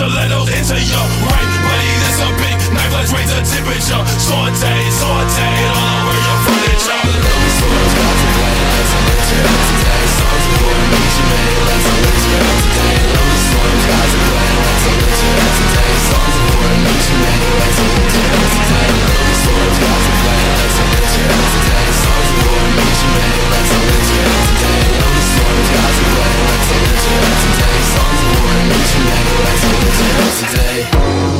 stilettos into your right buddy. That's a big knife. Let's raise the temperature. Saute, saute. body.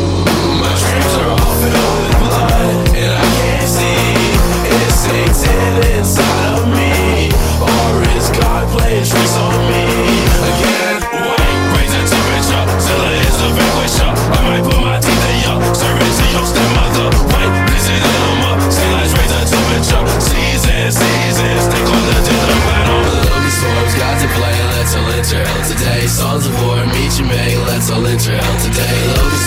trail today. Songs of war, meet your mate, let's all in trail today. Logan